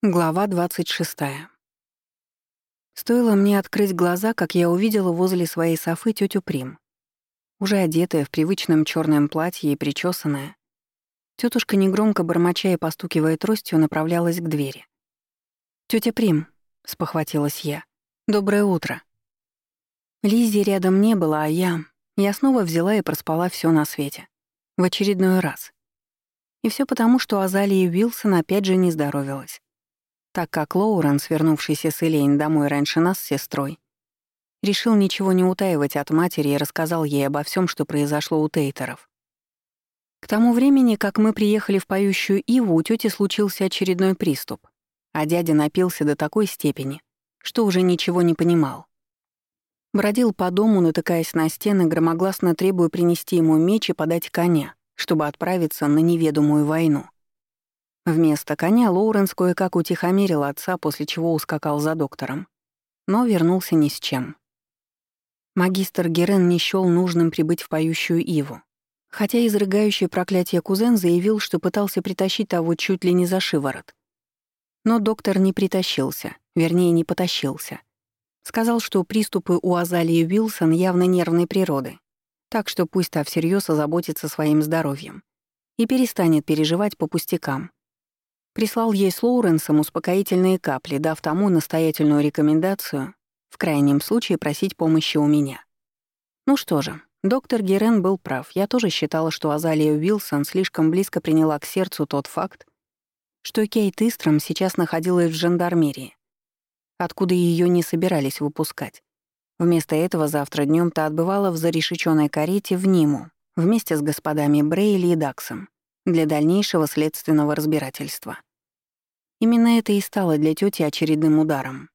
Глава 26. Стоило мне открыть глаза, как я увидела возле своей софы тетю Прим. Уже одетая в привычном черном платье и причесанная, тетушка негромко бормоча и постукивая тростью, направлялась к двери. Тетя Прим», — спохватилась я, — «доброе утро». Лизи рядом не было, а я... Я снова взяла и проспала все на свете. В очередной раз. И все потому, что Азалия Уилсон опять же не здоровилась так как Лоуренс, вернувшийся с Элейн домой раньше нас с сестрой, решил ничего не утаивать от матери и рассказал ей обо всем, что произошло у Тейтеров. К тому времени, как мы приехали в поющую Иву, у тети случился очередной приступ, а дядя напился до такой степени, что уже ничего не понимал. Бродил по дому, натыкаясь на стены, громогласно требуя принести ему меч и подать коня, чтобы отправиться на неведомую войну. Вместо коня Лоуренс кое-как утихомирил отца, после чего ускакал за доктором. Но вернулся ни с чем. Магистр Герен не счёл нужным прибыть в поющую Иву. Хотя изрыгающий проклятие кузен заявил, что пытался притащить того чуть ли не за шиворот. Но доктор не притащился, вернее, не потащился. Сказал, что приступы у Азалии Уилсон явно нервной природы, так что пусть та всерьез озаботится своим здоровьем и перестанет переживать по пустякам, Прислал ей с Лоуренсом успокоительные капли, дав тому настоятельную рекомендацию в крайнем случае просить помощи у меня. Ну что же, доктор Герен был прав. Я тоже считала, что Азалия Уилсон слишком близко приняла к сердцу тот факт, что Кейт Истром сейчас находилась в жандармерии, откуда ее не собирались выпускать. Вместо этого завтра днем та отбывала в зарешеченной карете в Ниму вместе с господами Брейли и Даксом для дальнейшего следственного разбирательства. Именно это и стало для тети очередным ударом.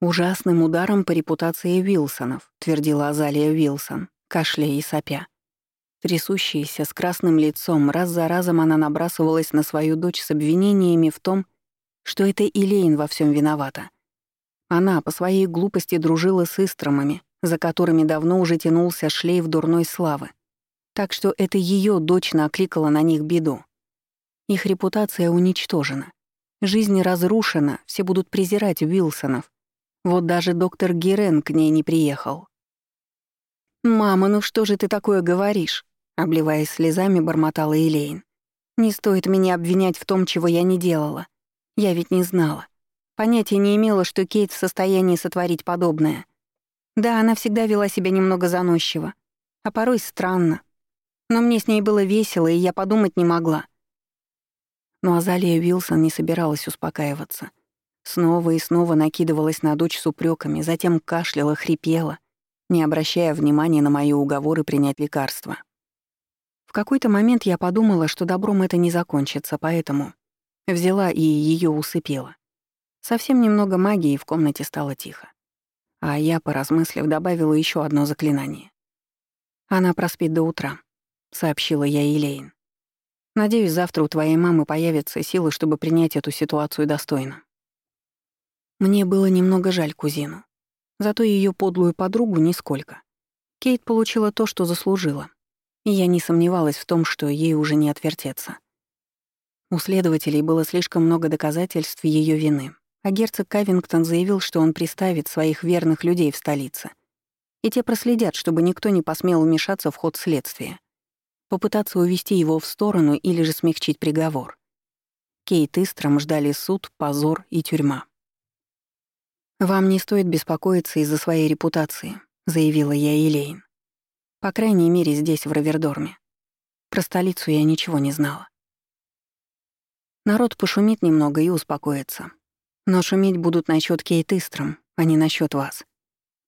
«Ужасным ударом по репутации Вилсонов», — твердила Азалия Вилсон, кашляя и сопя. Трясущаяся, с красным лицом, раз за разом она набрасывалась на свою дочь с обвинениями в том, что это Илейн во всем виновата. Она по своей глупости дружила с Истромами, за которыми давно уже тянулся шлейф дурной славы. Так что это ее дочь накликала на них беду. Их репутация уничтожена. Жизнь разрушена, все будут презирать Уилсонов. Вот даже доктор Герен к ней не приехал. «Мама, ну что же ты такое говоришь?» Обливаясь слезами, бормотала Элейн. «Не стоит меня обвинять в том, чего я не делала. Я ведь не знала. Понятия не имела, что Кейт в состоянии сотворить подобное. Да, она всегда вела себя немного заносчиво, а порой странно. Но мне с ней было весело, и я подумать не могла. Но Азалия Вилсон не собиралась успокаиваться. Снова и снова накидывалась на дочь с упреками, затем кашляла, хрипела, не обращая внимания на мои уговоры принять лекарства. В какой-то момент я подумала, что добром это не закончится, поэтому взяла и ее усыпила. Совсем немного магии, в комнате стало тихо. А я, поразмыслив, добавила еще одно заклинание. «Она проспит до утра», — сообщила я Елейн. Надеюсь, завтра у твоей мамы появятся силы, чтобы принять эту ситуацию достойно. Мне было немного жаль кузину. Зато ее подлую подругу нисколько. Кейт получила то, что заслужила. И я не сомневалась в том, что ей уже не отвертеться. У следователей было слишком много доказательств ее вины, а герцог Кавингтон заявил, что он приставит своих верных людей в столице. И те проследят, чтобы никто не посмел вмешаться в ход следствия попытаться увести его в сторону или же смягчить приговор. Кейт Истром ждали суд, позор и тюрьма. «Вам не стоит беспокоиться из-за своей репутации», — заявила я Элейн. «По крайней мере, здесь, в Равердорме. Про столицу я ничего не знала. Народ пошумит немного и успокоится. Но шуметь будут насчет Кейт Истром, а не насчет вас.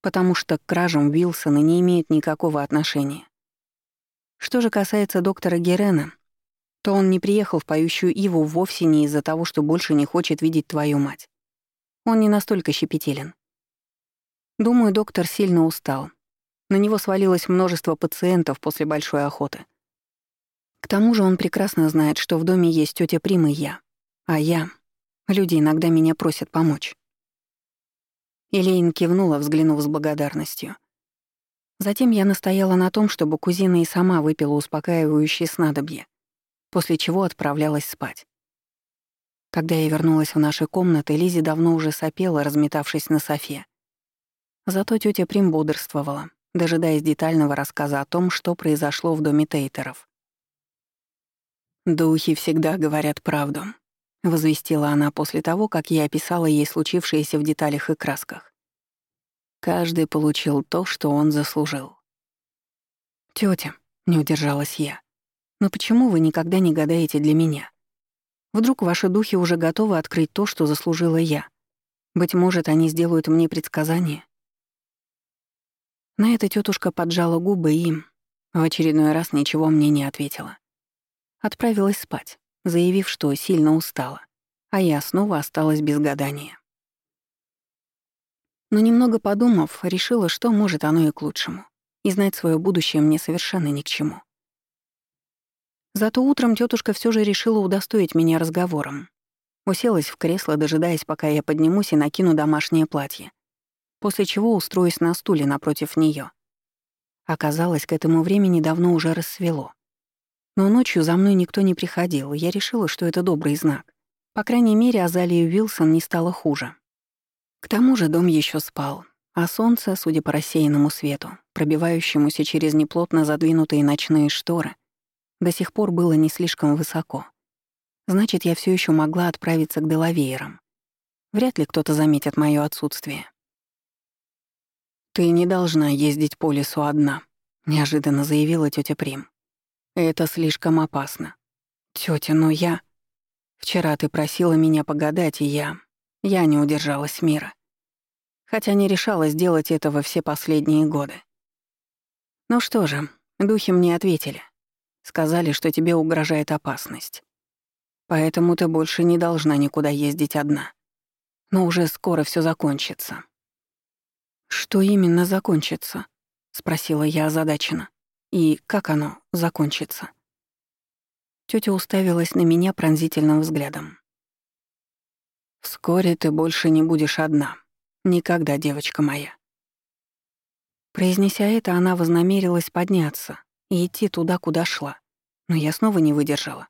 Потому что к кражам Уилсона не имеют никакого отношения. Что же касается доктора Герена, то он не приехал в поющую Иву вовсе не из-за того, что больше не хочет видеть твою мать. Он не настолько щепетилен. Думаю, доктор сильно устал. На него свалилось множество пациентов после большой охоты. К тому же он прекрасно знает, что в доме есть тетя Прима и я. А я... Люди иногда меня просят помочь. Элейн кивнула, взглянув с благодарностью. Затем я настояла на том, чтобы кузина и сама выпила успокаивающее снадобье, после чего отправлялась спать. Когда я вернулась в наши комнаты, Лизи давно уже сопела, разметавшись на софе. Зато тетя Прим бодрствовала, дожидаясь детального рассказа о том, что произошло в доме Тейтеров. «Духи всегда говорят правду», — возвестила она после того, как я описала ей случившееся в деталях и красках. Каждый получил то, что он заслужил. «Тётя», — не удержалась я, — «но почему вы никогда не гадаете для меня? Вдруг ваши духи уже готовы открыть то, что заслужила я? Быть может, они сделают мне предсказание?» На это тетушка поджала губы и в очередной раз ничего мне не ответила. Отправилась спать, заявив, что сильно устала, а я снова осталась без гадания. Но немного подумав, решила, что может оно и к лучшему, и знать свое будущее мне совершенно ни к чему. Зато утром тетушка все же решила удостоить меня разговором. Уселась в кресло, дожидаясь, пока я поднимусь и накину домашнее платье, после чего устроюсь на стуле напротив нее. Оказалось, к этому времени давно уже рассвело. Но ночью за мной никто не приходил, и я решила, что это добрый знак. По крайней мере, Азалии Уилсон не стало хуже. К тому же дом еще спал, а солнце, судя по рассеянному свету, пробивающемуся через неплотно задвинутые ночные шторы, до сих пор было не слишком высоко. Значит, я все еще могла отправиться к Делавеерам. Вряд ли кто-то заметит мое отсутствие. «Ты не должна ездить по лесу одна», — неожиданно заявила тетя Прим. «Это слишком опасно». Тетя, но я...» «Вчера ты просила меня погадать, и я... Я не удержалась мира. Хотя не решала сделать этого все последние годы. Ну что же, духи мне ответили. Сказали, что тебе угрожает опасность. Поэтому ты больше не должна никуда ездить одна. Но уже скоро все закончится». «Что именно закончится?» — спросила я озадаченно. «И как оно закончится?» Тётя уставилась на меня пронзительным взглядом. «Вскоре ты больше не будешь одна. Никогда, девочка моя». Произнеся это, она вознамерилась подняться, и идти туда, куда шла. Но я снова не выдержала.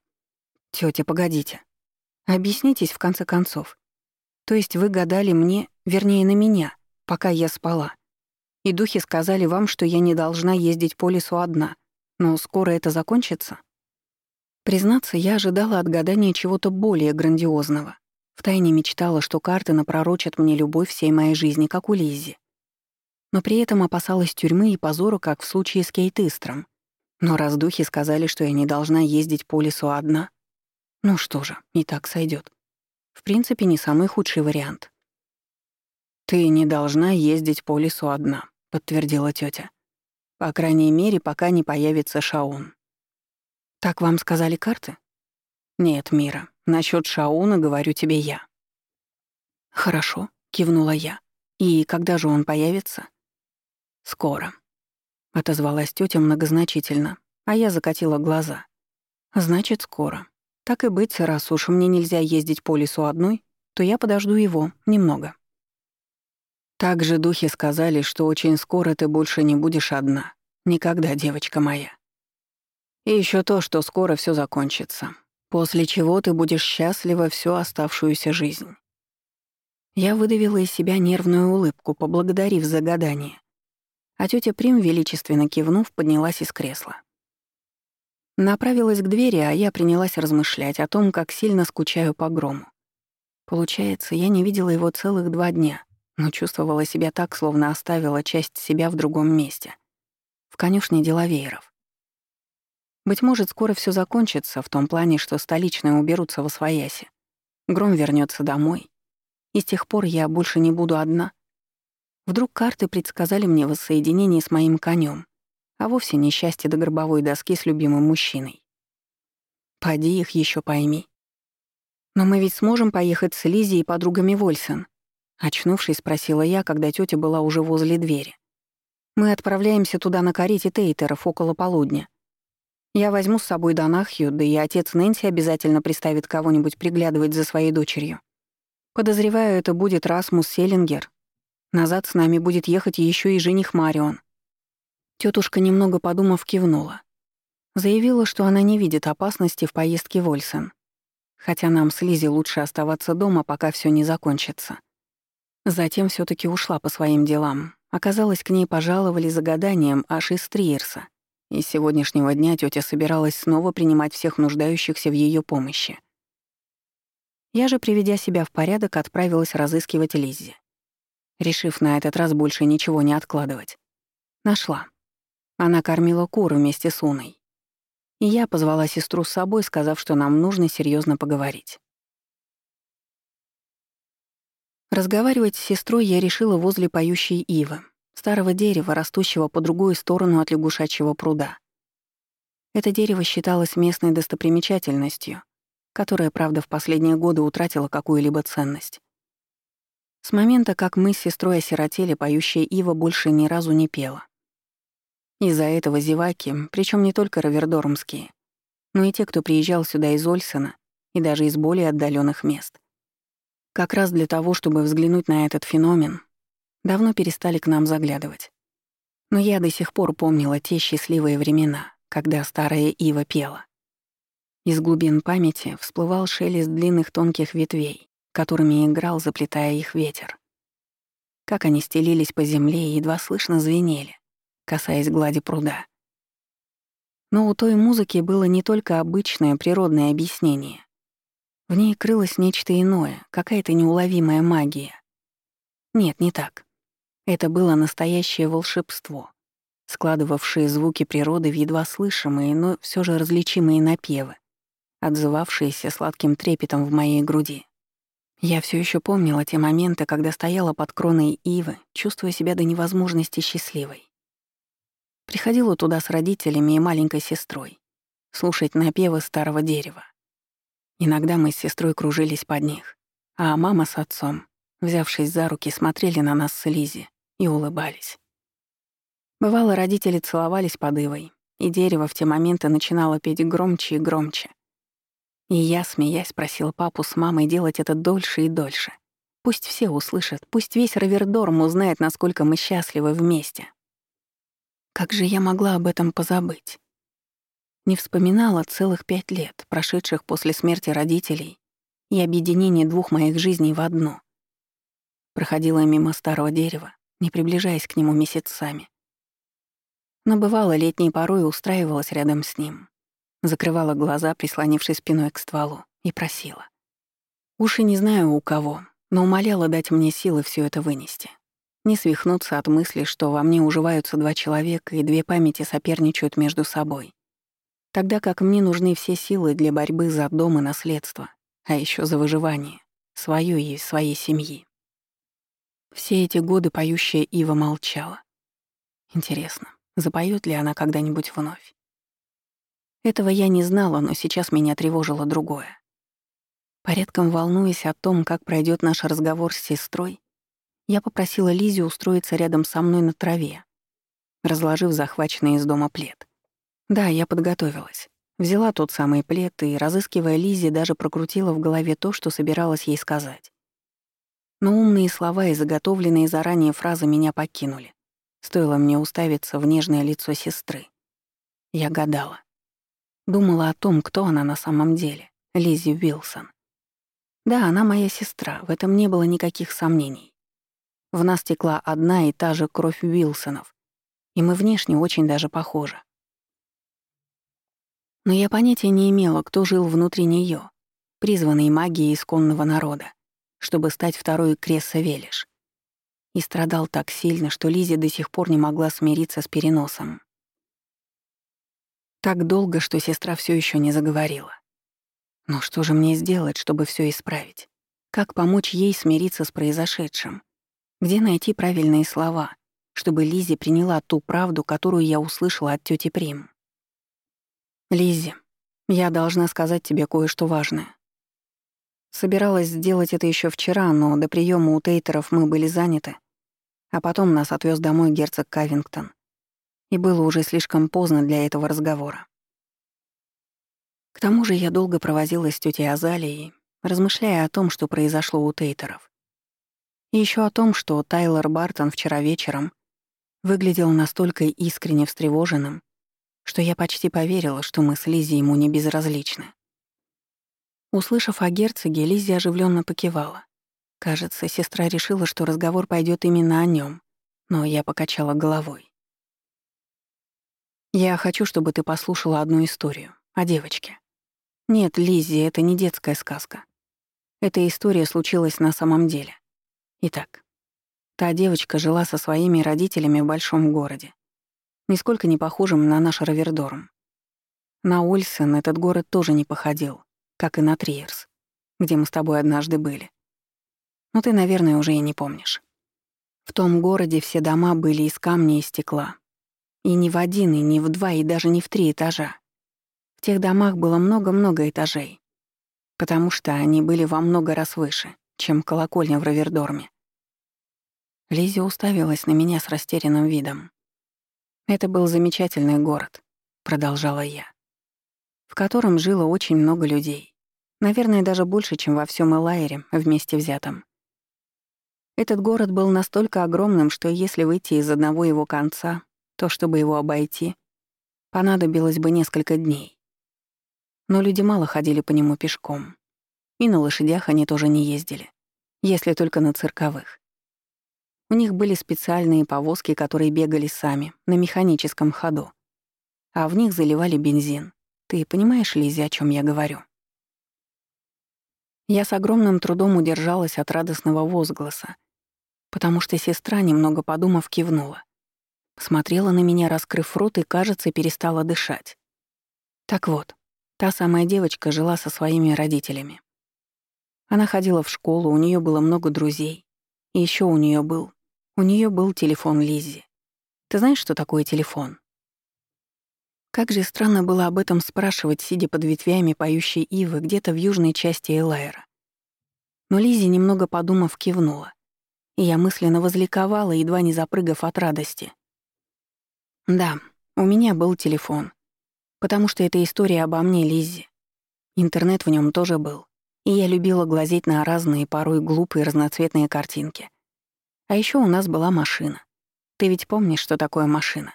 «Тётя, погодите. Объяснитесь, в конце концов. То есть вы гадали мне, вернее, на меня, пока я спала. И духи сказали вам, что я не должна ездить по лесу одна. Но скоро это закончится?» Признаться, я ожидала от гадания чего-то более грандиозного. Втайне мечтала, что карты напророчат мне любовь всей моей жизни, как у Лиззи. Но при этом опасалась тюрьмы и позора, как в случае с Кейт Истром. Но раз духи сказали, что я не должна ездить по лесу одна, ну что же, и так сойдет. В принципе, не самый худший вариант. «Ты не должна ездить по лесу одна», — подтвердила тетя. «По крайней мере, пока не появится Шаун». «Так вам сказали карты?» «Нет, Мира, насчет Шауна говорю тебе я». «Хорошо», — кивнула я. «И когда же он появится?» «Скоро», отозвалась тетя многозначительно, а я закатила глаза. Значит, скоро. Так и быть, раз уж мне нельзя ездить по лесу одной, то я подожду его немного. Также духи сказали, что очень скоро ты больше не будешь одна. Никогда, девочка моя. И еще то, что скоро все закончится. После чего ты будешь счастлива всю оставшуюся жизнь. Я выдавила из себя нервную улыбку, поблагодарив за гадание. А тетя Прим, величественно кивнув, поднялась из кресла. Направилась к двери, а я принялась размышлять о том, как сильно скучаю по грому. Получается, я не видела его целых два дня, но чувствовала себя так, словно оставила часть себя в другом месте. В конюшне деловееров. Быть может, скоро все закончится, в том плане, что столичные уберутся во свояси. Гром вернется домой. И с тех пор я больше не буду одна, Вдруг карты предсказали мне воссоединение с моим конем, а вовсе не счастье до гробовой доски с любимым мужчиной. Поди их еще пойми. Но мы ведь сможем поехать с Лизи и подругами Вольсен. Очнувшись, спросила я, когда тетя была уже возле двери. Мы отправляемся туда на карете Тейтеров около полудня. Я возьму с собой Донахью, да и отец Нэнси обязательно приставит кого-нибудь приглядывать за своей дочерью. Подозреваю, это будет Расмус Селлингер, Назад с нами будет ехать еще и жених Марион. Тетушка, немного подумав, кивнула. Заявила, что она не видит опасности в поездке в Ольсен. хотя нам с Лизи лучше оставаться дома, пока все не закончится. Затем все таки ушла по своим делам. Оказалось, к ней пожаловали за гаданием аж из Триерса. И с сегодняшнего дня тетя собиралась снова принимать всех нуждающихся в ее помощи. Я же, приведя себя в порядок, отправилась разыскивать Лиззи. Решив на этот раз больше ничего не откладывать. Нашла. Она кормила кур вместе с Уной. И я позвала сестру с собой, сказав, что нам нужно серьезно поговорить. Разговаривать с сестрой я решила возле поющей ивы, старого дерева, растущего по другую сторону от лягушачьего пруда. Это дерево считалось местной достопримечательностью, которая, правда, в последние годы утратила какую-либо ценность. С момента, как мы с сестрой осиротели, поющая ива больше ни разу не пела. Из-за этого зеваки, причем не только равердормские, но и те, кто приезжал сюда из Ольсена и даже из более отдаленных мест. Как раз для того, чтобы взглянуть на этот феномен, давно перестали к нам заглядывать. Но я до сих пор помнила те счастливые времена, когда старая ива пела. Из глубин памяти всплывал шелест длинных тонких ветвей, которыми играл, заплетая их ветер. Как они стелились по земле и едва слышно звенели, касаясь глади пруда. Но у той музыки было не только обычное природное объяснение. В ней крылось нечто иное, какая-то неуловимая магия. Нет, не так. Это было настоящее волшебство, складывавшее звуки природы в едва слышимые, но все же различимые напевы, отзывавшиеся сладким трепетом в моей груди. Я все еще помнила те моменты, когда стояла под кроной ивы, чувствуя себя до невозможности счастливой. Приходила туда с родителями и маленькой сестрой, слушать напевы старого дерева. Иногда мы с сестрой кружились под них, а мама с отцом, взявшись за руки, смотрели на нас с Лизи и улыбались. Бывало, родители целовались под ивой, и дерево в те моменты начинало петь громче и громче. И я, смеясь, просил папу с мамой делать это дольше и дольше. Пусть все услышат, пусть весь Равердорм узнает, насколько мы счастливы вместе. Как же я могла об этом позабыть? Не вспоминала целых пять лет, прошедших после смерти родителей и объединения двух моих жизней в одну. Проходила мимо старого дерева, не приближаясь к нему месяцами. Но бывало летней порой устраивалась рядом с ним. Закрывала глаза, прислонившись спиной к стволу, и просила. Уши не знаю у кого, но умоляла дать мне силы все это вынести. Не свихнуться от мысли, что во мне уживаются два человека и две памяти соперничают между собой. Тогда как мне нужны все силы для борьбы за дом и наследство, а еще за выживание, свою и своей семьи. Все эти годы поющая Ива молчала. Интересно, запоет ли она когда-нибудь вновь? Этого я не знала, но сейчас меня тревожило другое. Порядком волнуясь о том, как пройдет наш разговор с сестрой, я попросила Лизи устроиться рядом со мной на траве, разложив захваченный из дома плед. Да, я подготовилась. Взяла тот самый плед и, разыскивая Лизи, даже прокрутила в голове то, что собиралась ей сказать. Но умные слова и заготовленные заранее фразы меня покинули. Стоило мне уставиться в нежное лицо сестры. Я гадала. Думала о том, кто она на самом деле, Лизи Уилсон. Да, она моя сестра, в этом не было никаких сомнений. В нас текла одна и та же кровь Уилсонов, и мы внешне очень даже похожи. Но я понятия не имела, кто жил внутри нее, призванный магией исконного народа, чтобы стать второй Кресса Велиш. И страдал так сильно, что Лизи до сих пор не могла смириться с переносом. Так долго, что сестра все еще не заговорила. Но что же мне сделать, чтобы все исправить? Как помочь ей смириться с произошедшим? Где найти правильные слова, чтобы Лизи приняла ту правду, которую я услышала от тети Прим? Лизи, я должна сказать тебе кое-что важное. Собиралась сделать это еще вчера, но до приема у Тейтеров мы были заняты, а потом нас отвез домой герцог Кавингтон. И было уже слишком поздно для этого разговора. К тому же я долго провозилась с тетей Азалией, размышляя о том, что произошло у Тейтеров. И еще о том, что Тайлер Бартон вчера вечером выглядел настолько искренне встревоженным, что я почти поверила, что мы с Лизи ему не безразличны. Услышав о герцоге, Лиззи оживленно покивала. Кажется, сестра решила, что разговор пойдет именно о нем, но я покачала головой. «Я хочу, чтобы ты послушала одну историю о девочке. Нет, Лиззи, это не детская сказка. Эта история случилась на самом деле. Итак, та девочка жила со своими родителями в большом городе, нисколько не похожим на наш Равердорм. На Ульсен этот город тоже не походил, как и на Триерс, где мы с тобой однажды были. Но ты, наверное, уже и не помнишь. В том городе все дома были из камня и стекла. И не в один, и не в два, и даже не в три этажа. В тех домах было много-много этажей, потому что они были во много раз выше, чем колокольня в Равердорме. Лизи уставилась на меня с растерянным видом. «Это был замечательный город», — продолжала я, «в котором жило очень много людей. Наверное, даже больше, чем во всем Элайре вместе взятом. Этот город был настолько огромным, что если выйти из одного его конца, то, чтобы его обойти, понадобилось бы несколько дней. Но люди мало ходили по нему пешком. И на лошадях они тоже не ездили, если только на цирковых. У них были специальные повозки, которые бегали сами, на механическом ходу. А в них заливали бензин. Ты понимаешь, Лизи, о чем я говорю? Я с огромным трудом удержалась от радостного возгласа, потому что сестра, немного подумав, кивнула. Смотрела на меня, раскрыв рот, и, кажется, перестала дышать. Так вот, та самая девочка жила со своими родителями. Она ходила в школу, у нее было много друзей. И еще у нее был... У нее был телефон Лиззи. Ты знаешь, что такое телефон? Как же странно было об этом спрашивать, сидя под ветвями поющей ивы где-то в южной части Элайра. Но Лиззи, немного подумав, кивнула и я мысленно возликовала, едва не запрыгав от радости. Да, у меня был телефон, потому что это история обо мне, Лиззи. Интернет в нем тоже был, и я любила глазеть на разные, порой глупые разноцветные картинки. А еще у нас была машина. Ты ведь помнишь, что такое машина?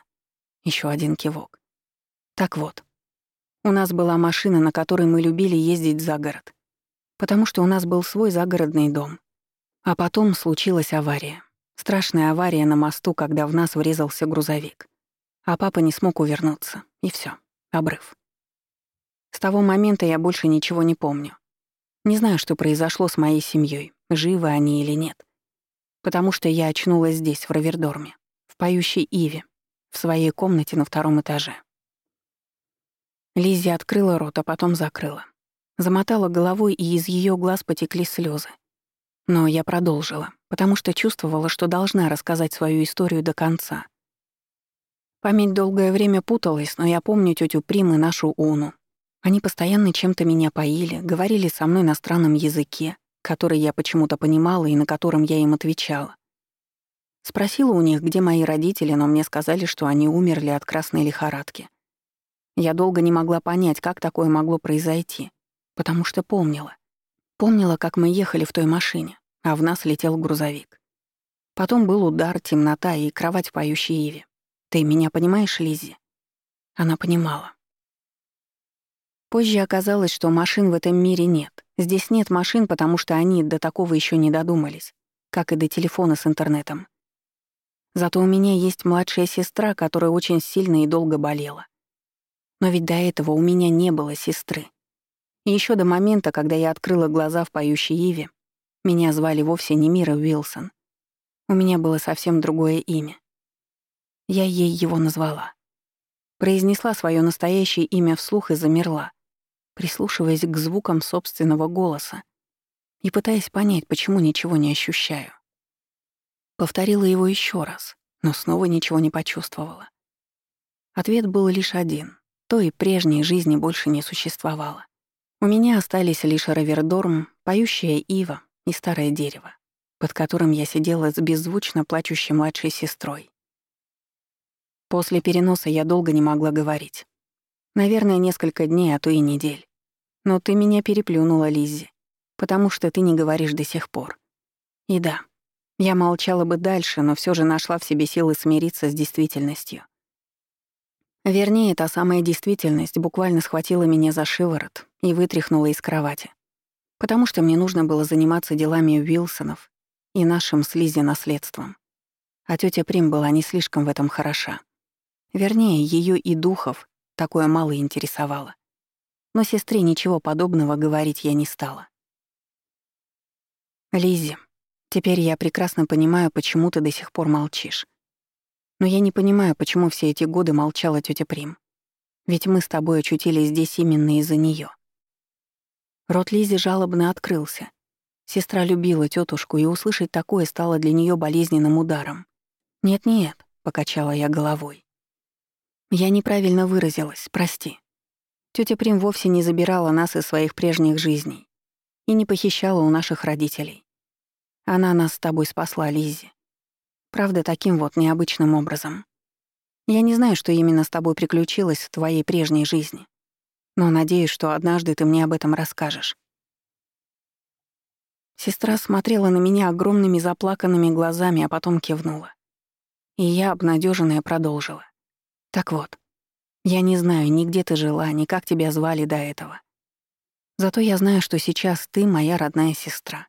Еще один кивок. Так вот, у нас была машина, на которой мы любили ездить за город, потому что у нас был свой загородный дом — а потом случилась авария. Страшная авария на мосту, когда в нас врезался грузовик. А папа не смог увернуться. И все, обрыв. С того момента я больше ничего не помню. Не знаю, что произошло с моей семьей, живы они или нет. Потому что я очнулась здесь, в Равердорме, в поющей Иве, в своей комнате на втором этаже. Лиззи открыла рот, а потом закрыла. Замотала головой, и из ее глаз потекли слезы. Но я продолжила, потому что чувствовала, что должна рассказать свою историю до конца. Память долгое время путалась, но я помню тетю Прим и нашу Уну. Они постоянно чем-то меня поили, говорили со мной на странном языке, который я почему-то понимала и на котором я им отвечала. Спросила у них, где мои родители, но мне сказали, что они умерли от красной лихорадки. Я долго не могла понять, как такое могло произойти, потому что помнила. Помнила, как мы ехали в той машине а в нас летел грузовик. Потом был удар, темнота и кровать поющей Иве. Ты меня понимаешь, Лиззи? Она понимала. Позже оказалось, что машин в этом мире нет. Здесь нет машин, потому что они до такого еще не додумались, как и до телефона с интернетом. Зато у меня есть младшая сестра, которая очень сильно и долго болела. Но ведь до этого у меня не было сестры. И ещё до момента, когда я открыла глаза в поющей Иве, меня звали вовсе не Мира Уилсон. У меня было совсем другое имя. Я ей его назвала. Произнесла свое настоящее имя вслух и замерла, прислушиваясь к звукам собственного голоса и пытаясь понять, почему ничего не ощущаю. Повторила его еще раз, но снова ничего не почувствовала. Ответ был лишь один. Той прежней жизни больше не существовало. У меня остались лишь Равердорм, поющая ива, и старое дерево, под которым я сидела с беззвучно плачущей младшей сестрой. После переноса я долго не могла говорить. Наверное, несколько дней, а то и недель. Но ты меня переплюнула, Лиззи, потому что ты не говоришь до сих пор. И да, я молчала бы дальше, но все же нашла в себе силы смириться с действительностью. Вернее, та самая действительность буквально схватила меня за шиворот и вытряхнула из кровати. Потому что мне нужно было заниматься делами Уилсонов и нашим слизи наследством. А тетя Прим была не слишком в этом хороша. Вернее, ее и духов такое мало интересовало. Но сестре ничего подобного говорить я не стала. Лизи, теперь я прекрасно понимаю, почему ты до сих пор молчишь. Но я не понимаю, почему все эти годы молчала тетя Прим. Ведь мы с тобой очутились здесь именно из-за нее. Рот Лизи жалобно открылся. Сестра любила тетушку, и услышать такое стало для нее болезненным ударом. «Нет-нет», — покачала я головой. «Я неправильно выразилась, прости. Тетя Прим вовсе не забирала нас из своих прежних жизней и не похищала у наших родителей. Она нас с тобой спасла, Лизи. Правда, таким вот необычным образом. Я не знаю, что именно с тобой приключилось в твоей прежней жизни но надеюсь, что однажды ты мне об этом расскажешь. Сестра смотрела на меня огромными заплаканными глазами, а потом кивнула. И я, обнадеженная, продолжила. Так вот, я не знаю, ни где ты жила, ни как тебя звали до этого. Зато я знаю, что сейчас ты моя родная сестра.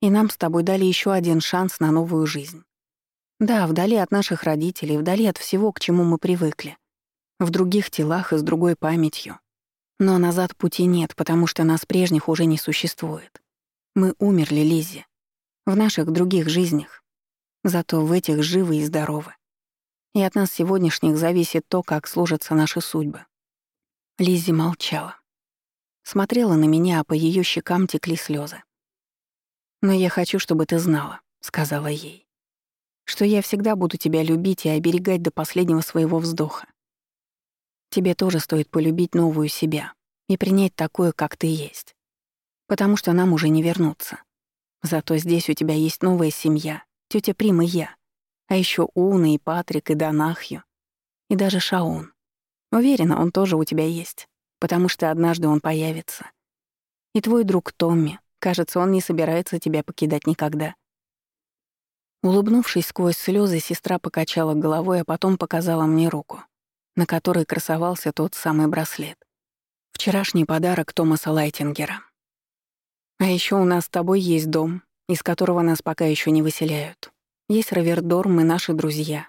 И нам с тобой дали еще один шанс на новую жизнь. Да, вдали от наших родителей, вдали от всего, к чему мы привыкли. В других телах и с другой памятью. Но назад пути нет, потому что нас прежних уже не существует. Мы умерли, Лиззи. В наших других жизнях. Зато в этих живы и здоровы. И от нас сегодняшних зависит то, как сложатся наши судьбы. Лиззи молчала. Смотрела на меня, а по ее щекам текли слезы. «Но я хочу, чтобы ты знала», — сказала ей, «что я всегда буду тебя любить и оберегать до последнего своего вздоха. Тебе тоже стоит полюбить новую себя и принять такое, как ты есть. Потому что нам уже не вернуться. Зато здесь у тебя есть новая семья, тетя Прим и я. А еще Уна и Патрик и Донахью. И даже Шаун. Уверена, он тоже у тебя есть, потому что однажды он появится. И твой друг Томми, кажется, он не собирается тебя покидать никогда. Улыбнувшись сквозь слезы, сестра покачала головой, а потом показала мне руку на которой красовался тот самый браслет. Вчерашний подарок Томаса Лайтингера. А еще у нас с тобой есть дом, из которого нас пока еще не выселяют. Есть Равердорм и наши друзья.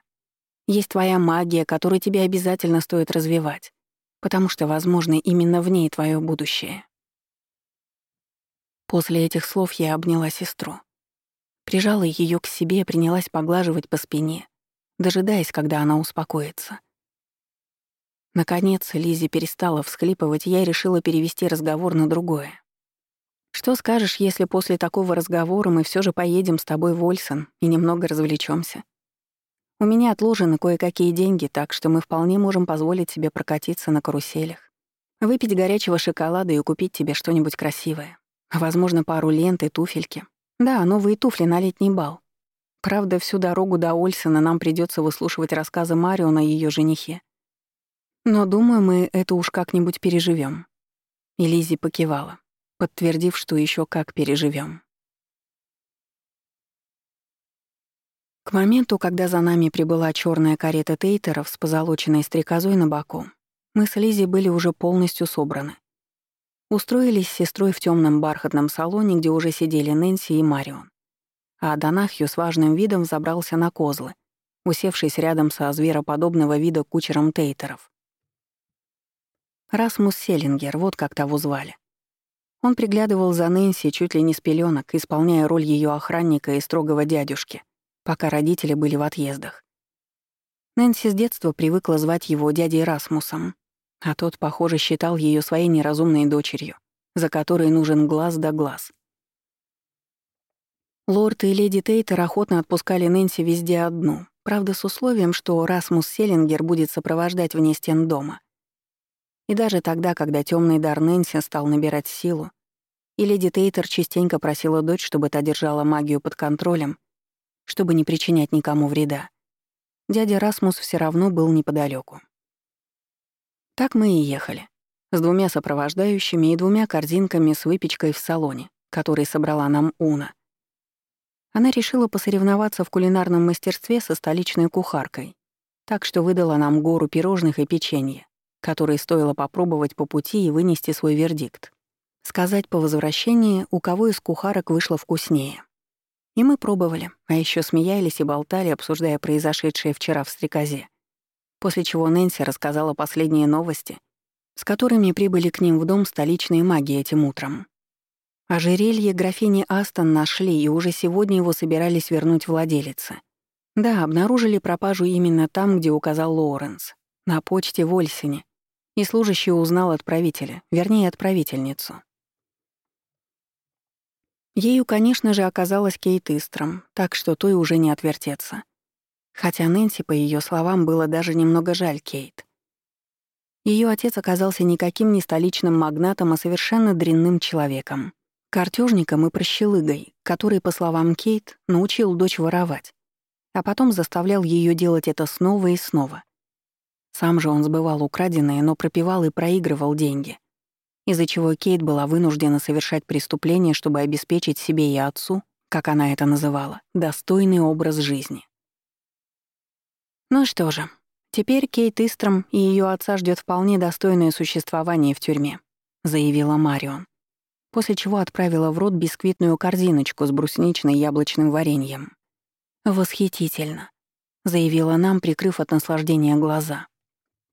Есть твоя магия, которую тебе обязательно стоит развивать, потому что, возможно, именно в ней твое будущее. После этих слов я обняла сестру. Прижала ее к себе, и принялась поглаживать по спине, дожидаясь, когда она успокоится. Наконец, Лизи перестала всхлипывать, я решила перевести разговор на другое. «Что скажешь, если после такого разговора мы все же поедем с тобой в Ольсон и немного развлечемся? У меня отложены кое-какие деньги, так что мы вполне можем позволить себе прокатиться на каруселях, выпить горячего шоколада и купить тебе что-нибудь красивое. Возможно, пару лент и туфельки. Да, новые туфли на летний бал. Правда, всю дорогу до Ольсона нам придется выслушивать рассказы Марио о ее женихе. Но, думаю, мы это уж как-нибудь переживем. И покивала, подтвердив, что еще как переживем. К моменту, когда за нами прибыла черная карета Тейтеров с позолоченной стрекозой на боку, мы с Лизи были уже полностью собраны. Устроились с сестрой в темном бархатном салоне, где уже сидели Нэнси и Марион. А Донахью с важным видом забрался на козлы, усевшись рядом со звероподобного вида кучером Тейтеров. Расмус Селингер, вот как того звали. Он приглядывал за Нэнси чуть ли не с пеленок, исполняя роль ее охранника и строгого дядюшки, пока родители были в отъездах. Нэнси с детства привыкла звать его дядей Расмусом, а тот, похоже, считал ее своей неразумной дочерью, за которой нужен глаз да глаз. Лорд и леди Тейтер охотно отпускали Нэнси везде одну, правда, с условием, что Расмус Селингер будет сопровождать вне стен дома. И даже тогда, когда темный дар Нэнси стал набирать силу, и леди Тейтер частенько просила дочь, чтобы та держала магию под контролем, чтобы не причинять никому вреда, дядя Расмус все равно был неподалеку. Так мы и ехали, с двумя сопровождающими и двумя корзинками с выпечкой в салоне, которые собрала нам Уна. Она решила посоревноваться в кулинарном мастерстве со столичной кухаркой, так что выдала нам гору пирожных и печенья, которые стоило попробовать по пути и вынести свой вердикт. Сказать по возвращении, у кого из кухарок вышло вкуснее. И мы пробовали, а еще смеялись и болтали, обсуждая произошедшее вчера в стрекозе. После чего Нэнси рассказала последние новости, с которыми прибыли к ним в дом столичные маги этим утром. Ожерелье графини Астон нашли, и уже сегодня его собирались вернуть владелице. Да, обнаружили пропажу именно там, где указал Лоуренс, на почте в Ольсине, и служащий узнал отправителя, вернее, отправительницу. Ею, конечно же, оказалась Кейт Истром, так что той уже не отвертеться. Хотя Нэнси, по ее словам, было даже немного жаль Кейт. Ее отец оказался никаким не столичным магнатом, а совершенно дрянным человеком. Картежником и прощелыгой, который, по словам Кейт, научил дочь воровать, а потом заставлял ее делать это снова и снова. Сам же он сбывал украденные, но пропивал и проигрывал деньги, из-за чего Кейт была вынуждена совершать преступление, чтобы обеспечить себе и отцу, как она это называла, достойный образ жизни. Ну что же, «Теперь Кейт Истром и ее отца ждет вполне достойное существование в тюрьме», — заявила Марион, после чего отправила в рот бисквитную корзиночку с брусничным яблочным вареньем. «Восхитительно», — заявила нам, прикрыв от наслаждения глаза.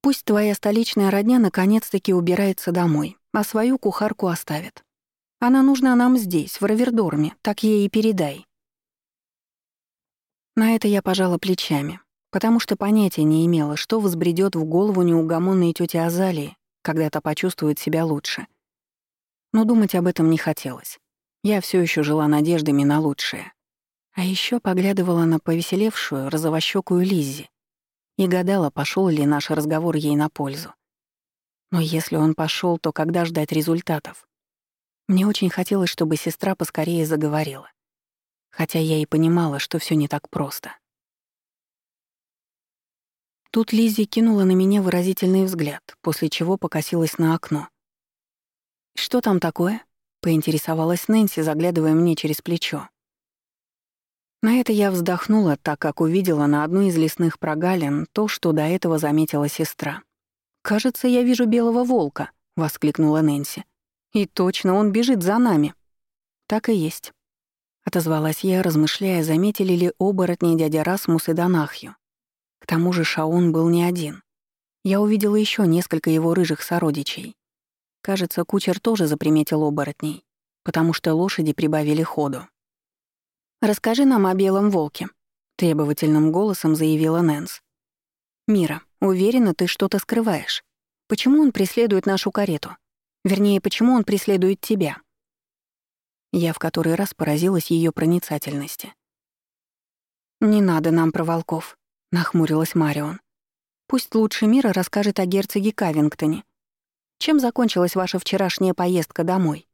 «Пусть твоя столичная родня наконец-таки убирается домой, а свою кухарку оставит. Она нужна нам здесь, в Равердорме, так ей и передай». На это я пожала плечами, потому что понятия не имела, что взбредет в голову неугомонной тети Азалии, когда та почувствует себя лучше. Но думать об этом не хотелось. Я все еще жила надеждами на лучшее. А еще поглядывала на повеселевшую, розовощекую Лиззи и гадала, пошел ли наш разговор ей на пользу. Но если он пошел, то когда ждать результатов? Мне очень хотелось, чтобы сестра поскорее заговорила. Хотя я и понимала, что все не так просто. Тут Лиззи кинула на меня выразительный взгляд, после чего покосилась на окно. «Что там такое?» — поинтересовалась Нэнси, заглядывая мне через плечо. На это я вздохнула, так как увидела на одной из лесных прогалин то, что до этого заметила сестра. «Кажется, я вижу белого волка», — воскликнула Нэнси. «И точно, он бежит за нами». «Так и есть», — отозвалась я, размышляя, заметили ли оборотни дядя Расмус и Донахью. К тому же Шаун был не один. Я увидела еще несколько его рыжих сородичей. Кажется, кучер тоже заприметил оборотней, потому что лошади прибавили ходу. «Расскажи нам о белом волке», — требовательным голосом заявила Нэнс. «Мира, уверена, ты что-то скрываешь. Почему он преследует нашу карету? Вернее, почему он преследует тебя?» Я в который раз поразилась ее проницательности. «Не надо нам про волков», нахмурилась Марион. Пусть лучше мира расскажет о герцоге Кавингтоне. Чем закончилась ваша вчерашняя поездка домой?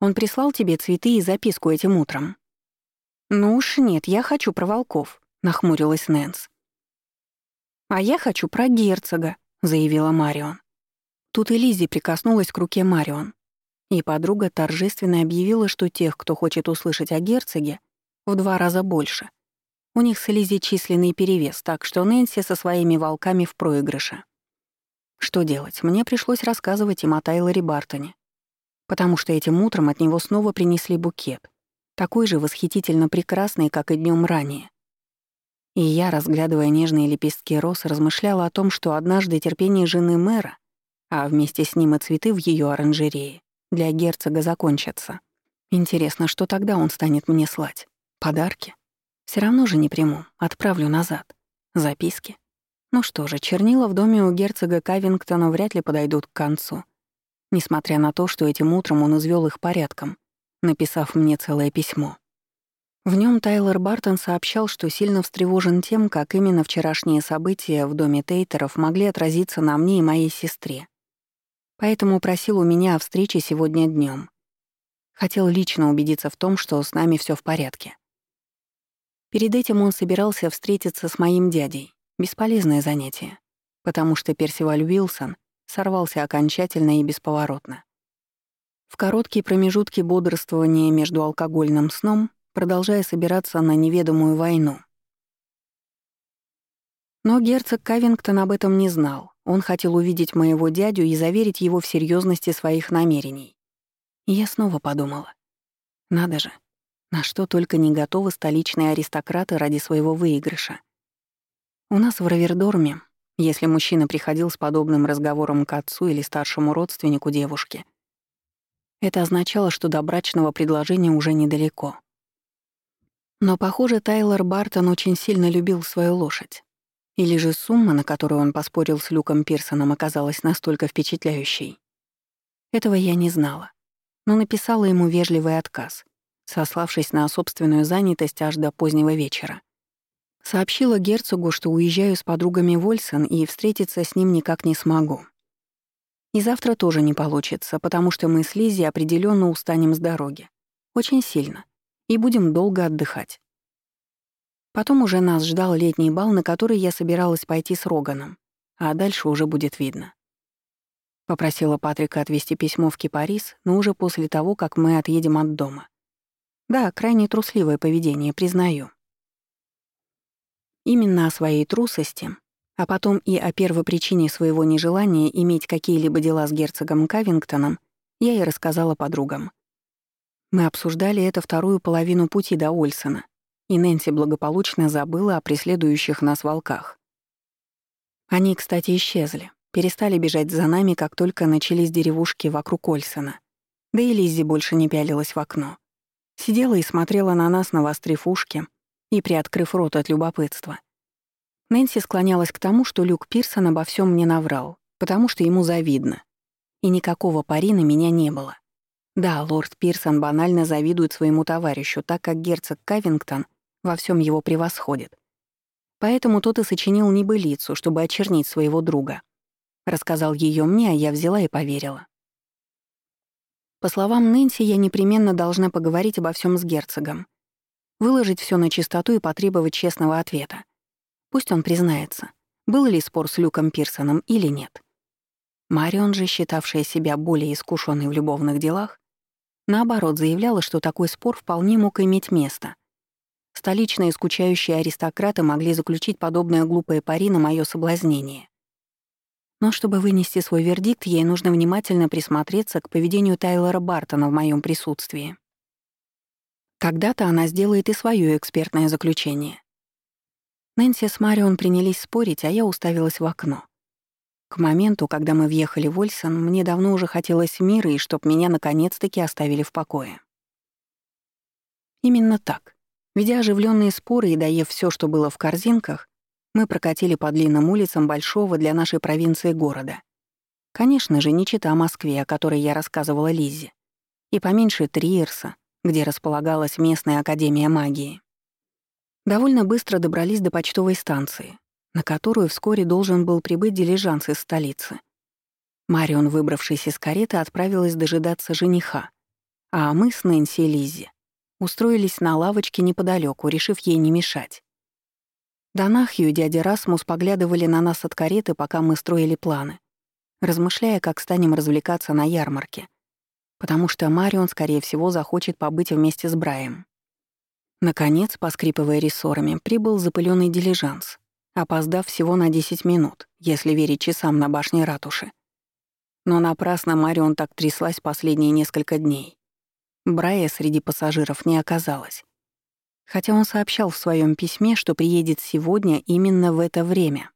Он прислал тебе цветы и записку этим утром. Ну уж нет, я хочу про волков, нахмурилась Нэнс. А я хочу про герцога, заявила Марион. Тут и Лиззи прикоснулась к руке Марион. И подруга торжественно объявила, что тех, кто хочет услышать о герцоге, в два раза больше — у них с Лизи численный перевес, так что Нэнси со своими волками в проигрыше. Что делать? Мне пришлось рассказывать им о Тайлоре Бартоне. Потому что этим утром от него снова принесли букет. Такой же восхитительно прекрасный, как и днем ранее. И я, разглядывая нежные лепестки роз, размышляла о том, что однажды терпение жены мэра, а вместе с ним и цветы в ее оранжерее, для герцога закончатся. Интересно, что тогда он станет мне слать? Подарки? Все равно же не приму, отправлю назад. Записки. Ну что же, чернила в доме у герцога Кавингтона вряд ли подойдут к концу. Несмотря на то, что этим утром он извел их порядком, написав мне целое письмо. В нем Тайлер Бартон сообщал, что сильно встревожен тем, как именно вчерашние события в доме Тейтеров могли отразиться на мне и моей сестре. Поэтому просил у меня о встрече сегодня днем. Хотел лично убедиться в том, что с нами все в порядке. Перед этим он собирался встретиться с моим дядей. Бесполезное занятие, потому что Персиваль Уилсон сорвался окончательно и бесповоротно. В короткие промежутки бодрствования между алкогольным сном, продолжая собираться на неведомую войну. Но герцог Кавингтон об этом не знал. Он хотел увидеть моего дядю и заверить его в серьезности своих намерений. И я снова подумала. Надо же, на что только не готовы столичные аристократы ради своего выигрыша. У нас в Равердорме, если мужчина приходил с подобным разговором к отцу или старшему родственнику девушки, это означало, что до брачного предложения уже недалеко. Но, похоже, Тайлор Бартон очень сильно любил свою лошадь. Или же сумма, на которую он поспорил с Люком Пирсоном, оказалась настолько впечатляющей. Этого я не знала, но написала ему вежливый отказ, сославшись на собственную занятость аж до позднего вечера. Сообщила герцогу, что уезжаю с подругами в Ольсон и встретиться с ним никак не смогу. И завтра тоже не получится, потому что мы с Лизи определенно устанем с дороги. Очень сильно. И будем долго отдыхать. Потом уже нас ждал летний бал, на который я собиралась пойти с Роганом, а дальше уже будет видно. Попросила Патрика отвезти письмо в Кипарис, но уже после того, как мы отъедем от дома. Да, крайне трусливое поведение, признаю. Именно о своей трусости а потом и о первой причине своего нежелания иметь какие-либо дела с герцогом Кавингтоном я и рассказала подругам. Мы обсуждали это вторую половину пути до Ольсона, и Нэнси благополучно забыла о преследующих нас волках. Они, кстати, исчезли, перестали бежать за нами, как только начались деревушки вокруг Ольсона. Да и Лиззи больше не пялилась в окно. Сидела и смотрела на нас, навострив ушки и приоткрыв рот от любопытства. Нэнси склонялась к тому, что Люк Пирсон обо всем мне наврал, потому что ему завидно. И никакого пари на меня не было. Да, лорд Пирсон банально завидует своему товарищу, так как герцог Кавингтон во всем его превосходит. Поэтому тот и сочинил небылицу, чтобы очернить своего друга. Рассказал ее мне, а я взяла и поверила. По словам Нэнси, я непременно должна поговорить обо всем с герцогом. Выложить все на чистоту и потребовать честного ответа. Пусть он признается, был ли спор с Люком Пирсоном или нет. Марион же, считавшая себя более искушенной в любовных делах, наоборот заявляла, что такой спор вполне мог иметь место. Столичные скучающие аристократы могли заключить подобное глупое пари на моё соблазнение. Но чтобы вынести свой вердикт, ей нужно внимательно присмотреться к поведению Тайлора Бартона в моем присутствии. Когда-то она сделает и свое экспертное заключение. Нэнси с Марион принялись спорить, а я уставилась в окно. К моменту, когда мы въехали в Ольсон, мне давно уже хотелось мира и чтоб меня наконец-таки оставили в покое. Именно так. Ведя оживленные споры и доев все, что было в корзинках, мы прокатили по длинным улицам большого для нашей провинции города. Конечно же, не чита Москве, о которой я рассказывала Лизе, и поменьше Триерса, где располагалась местная академия магии. Довольно быстро добрались до почтовой станции, на которую вскоре должен был прибыть дилижанс из столицы. Марион, выбравшись из кареты, отправилась дожидаться жениха, а мы с Нэнси и Лиззи устроились на лавочке неподалеку, решив ей не мешать. Донахью и дядя Расмус поглядывали на нас от кареты, пока мы строили планы, размышляя, как станем развлекаться на ярмарке, потому что Марион, скорее всего, захочет побыть вместе с Браем. Наконец, поскрипывая рессорами, прибыл запыленный дилижанс, опоздав всего на 10 минут, если верить часам на башне ратуши. Но напрасно Марион так тряслась последние несколько дней. Брая среди пассажиров не оказалось. Хотя он сообщал в своем письме, что приедет сегодня именно в это время.